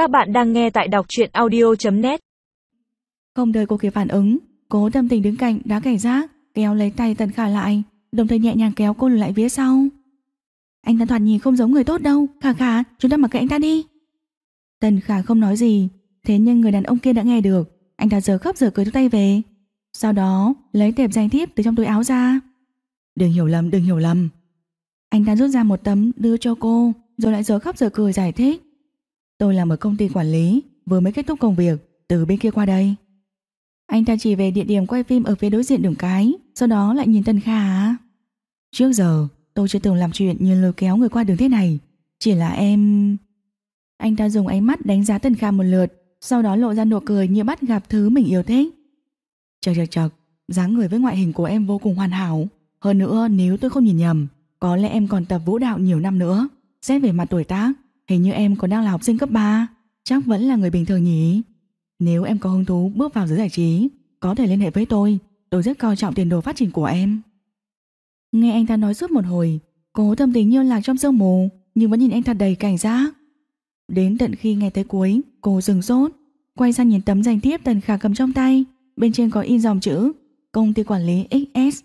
Các bạn đang nghe tại đọc truyện audio.net Không đợi cô kịp phản ứng, cố tâm tình đứng cạnh đã cảnh giác, kéo lấy tay Tần Khả lại, đồng thời nhẹ nhàng kéo cô lùi lại phía sau. Anh ta thoạt nhìn không giống người tốt đâu, Khả Khả, chúng ta mặc kệ anh ta đi. Tần Khả không nói gì, thế nhưng người đàn ông kia đã nghe được, anh ta giờ khóc giờ cười tay về. Sau đó, lấy tệp danh thiếp từ trong túi áo ra. Đừng hiểu lầm, đừng hiểu lầm. Anh ta rút ra một tấm đưa cho cô, rồi lại giờ khóc giờ cười giải thích. Tôi làm ở công ty quản lý, vừa mới kết thúc công việc, từ bên kia qua đây. Anh ta chỉ về địa điểm quay phim ở phía đối diện đường cái, sau đó lại nhìn Tân Khả. À? Trước giờ, tôi chưa từng làm chuyện như lôi kéo người qua đường thế này, chỉ là em... Anh ta dùng ánh mắt đánh giá Tân kha một lượt, sau đó lộ ra nụ cười như bắt gặp thứ mình yêu thích. Chật chật chật, dáng người với ngoại hình của em vô cùng hoàn hảo. Hơn nữa, nếu tôi không nhìn nhầm, có lẽ em còn tập vũ đạo nhiều năm nữa. Xét về mặt tuổi tác, hình như em còn đang là học sinh cấp 3, chắc vẫn là người bình thường nhỉ. Nếu em có hứng thú bước vào giới giải trí, có thể liên hệ với tôi, tôi rất coi trọng tiền đồ phát triển của em. Nghe anh ta nói suốt một hồi, cố tâm tình như lạc trong sương mù, nhưng vẫn nhìn anh ta đầy cảnh giác. Đến tận khi nghe tới cuối, cô dừng sốt, quay sang nhìn tấm danh thiếp Tần Khả cầm trong tay, bên trên có in dòng chữ Công ty quản lý XS.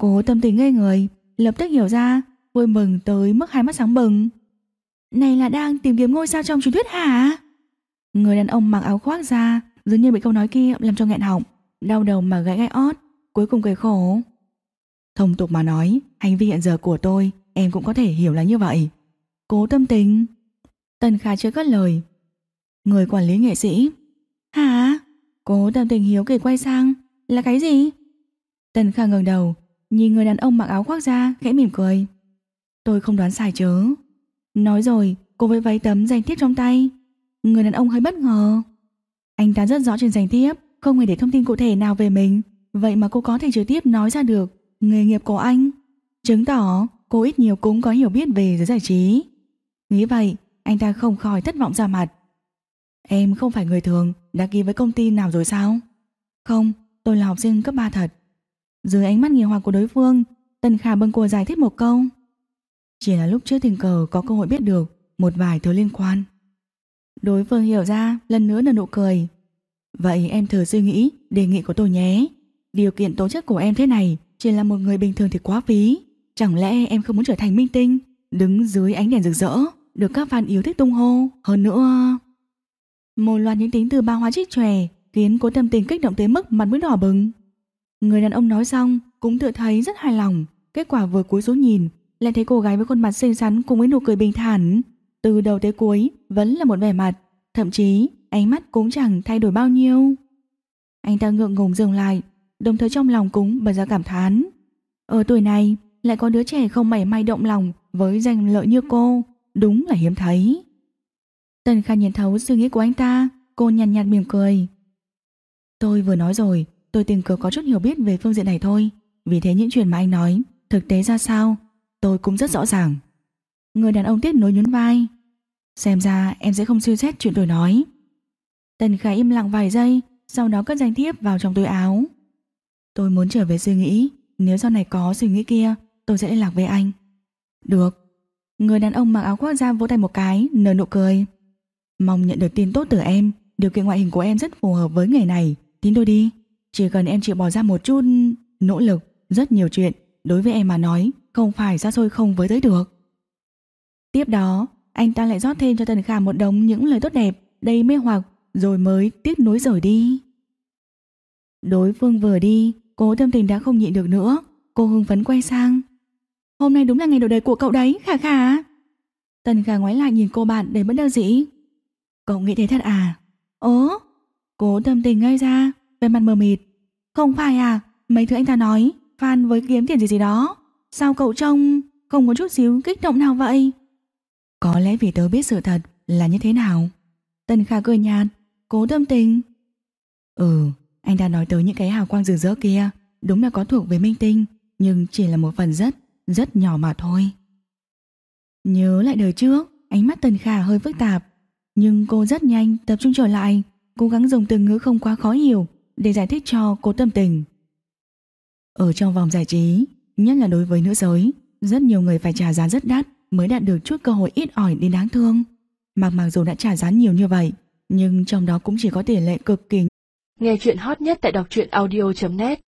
Cố tâm tình ngây người, lập tức hiểu ra, vui mừng tới mức hai mắt sáng bừng. Này là đang tìm kiếm ngôi sao trong truyền thuyết hả? Người đàn ông mặc áo khoác ra, dường như bị câu nói kia làm cho nghẹn họng, đau đầu mà gãy gai ót, cuối cùng cười khổ. Thông tục mà nói, hành vi hiện giờ của tôi, em cũng có thể hiểu là như vậy. Cố tâm tình. Tần Khả chưa cất lời. Người quản lý nghệ sĩ. Hả? Cố tâm tình hiếu kỳ quay sang. Là cái gì? Tần Khả ngẩng đầu, nhìn người đàn ông mặc áo khoác ra, khẽ mỉm cười. Tôi không đoán sai chứ. Nói rồi, cô với váy tấm danh thiếp trong tay. Người đàn ông hơi bất ngờ. Anh ta rất rõ trên danh thiếp, không hề để thông tin cụ thể nào về mình. Vậy mà cô có thể trực tiếp nói ra được nghề nghiệp của anh. Chứng tỏ cô ít nhiều cũng có hiểu biết về giới giải trí. Nghĩ vậy, anh ta không khỏi thất vọng ra mặt. Em không phải người thường, đã ký với công ty nào rồi sao? Không, tôi là học sinh cấp 3 thật. Dưới ánh mắt nghi hoặc của đối phương, Tần Khả bâng cô giải thích một câu. Chỉ là lúc trước tình cờ có cơ hội biết được một vài thứ liên quan. Đối phương hiểu ra, lần nữa là nụ cười. Vậy em thử suy nghĩ đề nghị của tôi nhé. Điều kiện tố chất của em thế này chỉ là một người bình thường thì quá phí. Chẳng lẽ em không muốn trở thành minh tinh, đứng dưới ánh đèn rực rỡ, được các fan yêu thích tung hô, hơn nữa... Một loạt những tính từ ba hóa trích tròe khiến cố tâm tình kích động tới mức mặt mũi đỏ bừng. Người đàn ông nói xong cũng tự thấy rất hài lòng, kết quả vừa cúi xuống nhìn, lại thấy cô gái với khuôn mặt xinh xắn cùng với nụ cười bình thản, từ đầu tới cuối vẫn là một vẻ mặt, thậm chí ánh mắt cũng chẳng thay đổi bao nhiêu. Anh ta ngượng ngùng dừng lại, đồng thời trong lòng cũng bật ra cảm thán. Ở tuổi này, lại có đứa trẻ không mảy may động lòng với danh lợi như cô, đúng là hiếm thấy. Tần Kha nhìn thấu suy nghĩ của anh ta, cô nhàn nhạt, nhạt mỉm cười. Tôi vừa nói rồi, tôi tình cờ có chút hiểu biết về phương diện này thôi, vì thế những chuyện mà anh nói, thực tế ra sao, tôi cũng rất rõ ràng. Người đàn ông tiếp nối nhún vai. Xem ra em sẽ không suy xét chuyện tôi nói. Tần Khả im lặng vài giây, sau đó cất danh thiếp vào trong túi áo. Tôi muốn trở về suy nghĩ, nếu sau này có suy nghĩ kia, tôi sẽ liên lạc với anh. Được. Người đàn ông mặc áo khoác ra vỗ tay một cái, nở nụ cười. Mong nhận được tin tốt từ em, điều kiện ngoại hình của em rất phù hợp với nghề này, tin tôi đi. Chỉ cần em chịu bỏ ra một chút nỗ lực, rất nhiều chuyện, đối với em mà nói, không phải xa xôi không với tới được. Tiếp đó, anh ta lại rót thêm cho Tần Khả một đống những lời tốt đẹp, đầy mê hoặc, rồi mới tiếp nối rời đi. Đối phương vừa đi, cố tâm tình đã không nhịn được nữa, cô hưng phấn quay sang. Hôm nay đúng là ngày đầu đời của cậu đấy, Khả Khả. Tần Khả ngoái lại nhìn cô bạn để bất đắc dĩ. Cậu nghĩ thế thật à? ố cố tâm tình ngây ra, về mặt mờ mịt. Không phải à, mấy thứ anh ta nói, fan với kiếm tiền gì gì đó. Sao cậu trông không có chút xíu kích động nào vậy? Có lẽ vì tớ biết sự thật là như thế nào. Tần Khả cười nhạt, cố tâm tình. Ừ, anh ta nói tới những cái hào quang rực rỡ kia, đúng là có thuộc về minh tinh, nhưng chỉ là một phần rất, rất nhỏ mà thôi. Nhớ lại đời trước, ánh mắt Tần Khả hơi phức tạp, nhưng cô rất nhanh tập trung trở lại, cố gắng dùng từ ngữ không quá khó hiểu để giải thích cho cố tâm tình. Ở trong vòng giải trí, nhất là đối với nữ giới, rất nhiều người phải trả giá rất đắt mới đạt được chút cơ hội ít ỏi đến đáng thương. Mặc mặc dù đã trả giá nhiều như vậy, nhưng trong đó cũng chỉ có tỷ lệ cực kỳ. Nghe chuyện hot nhất tại đọc truyện audio.net